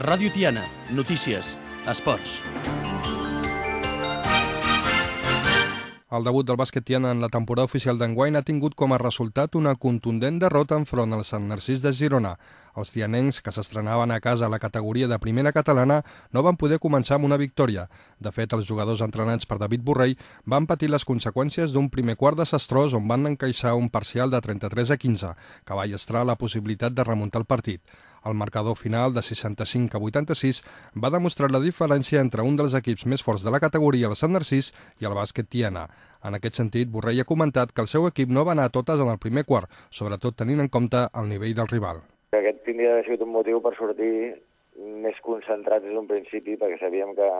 Ràdio Tiana, notícies, esports. El debut del bàsquet Tiana en la temporada oficial d'enguany ha tingut com a resultat una contundent derrota enfront al Sant Narcís de Girona. Els tianencs, que s'estrenaven a casa a la categoria de primera catalana, no van poder començar amb una victòria. De fet, els jugadors entrenats per David Borrell van patir les conseqüències d'un primer quart desastrós on van encaixar un parcial de 33 a 15, que va llestrar la possibilitat de remuntar el partit. El marcador final de 65 a 86 va demostrar la diferència entre un dels equips més forts de la categoria, el Sant Narcís, i el bàsquet Tiana. En aquest sentit, Borrell ha comentat que el seu equip no va anar a totes en el primer quart, sobretot tenint en compte el nivell del rival. Aquest tindria d'haver sigut un motiu per sortir més concentrats des d'un principi, perquè sabíem que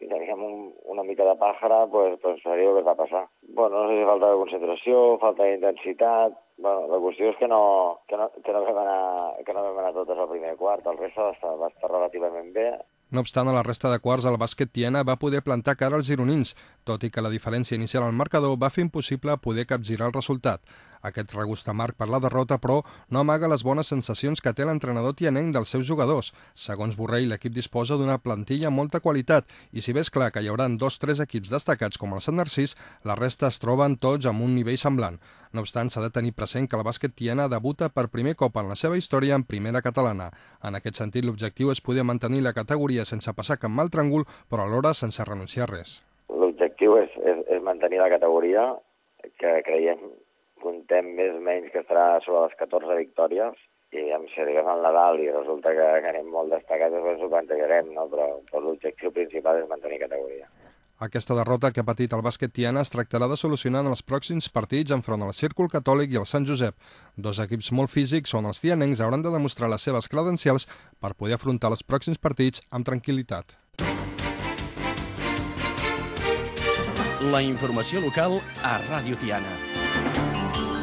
si teníem un, una mica de pàjara, pues, pues sabia el que va passar. Bueno, no sé si falta de concentració, falta d'intensitat, Bueno, la qüestió és que no, que no, que no, vam, anar, que no vam anar totes al primer quart, el resta va estar, va estar relativament bé. No obstant, a la resta de quarts, el bàsquet Tiana va poder plantar cara als gironins, tot i que la diferència inicial al marcador va fer impossible poder capgirar el resultat. Aquest regust amarg per la derrota, però, no amaga les bones sensacions que té l'entrenador tianenc dels seus jugadors. Segons Borrell, l'equip disposa d'una plantilla amb molta qualitat i si bé és clar que hi haurà dos o tres equips destacats com el Sant Narcís, la resta es troben tots amb un nivell semblant. No obstant, s'ha de tenir present que el bàsquet tiana debuta per primer cop en la seva història en primera catalana. En aquest sentit, l'objectiu és poder mantenir la categoria sense passar cap mal tràngol, però alhora sense renunciar a res. L'objectiu és, és, és mantenir la categoria, que creiem comptem més o menys que estarà sobre les 14 victòries i em si arribem al Nadal i resulta que, que anem molt destacats, després ho plantejarem, no? però, però l'objectiu principal és mantenir categoria. Aquesta derrota que ha patit el bàsquet Tiana es tractarà de solucionar en els pròxims partits enfront al Círcul Catòlic i el Sant Josep. Dos equips molt físics on els tianencs hauran de demostrar les seves credencials per poder afrontar els pròxims partits amb tranquil·litat. La informació local a Ràdio Tiana.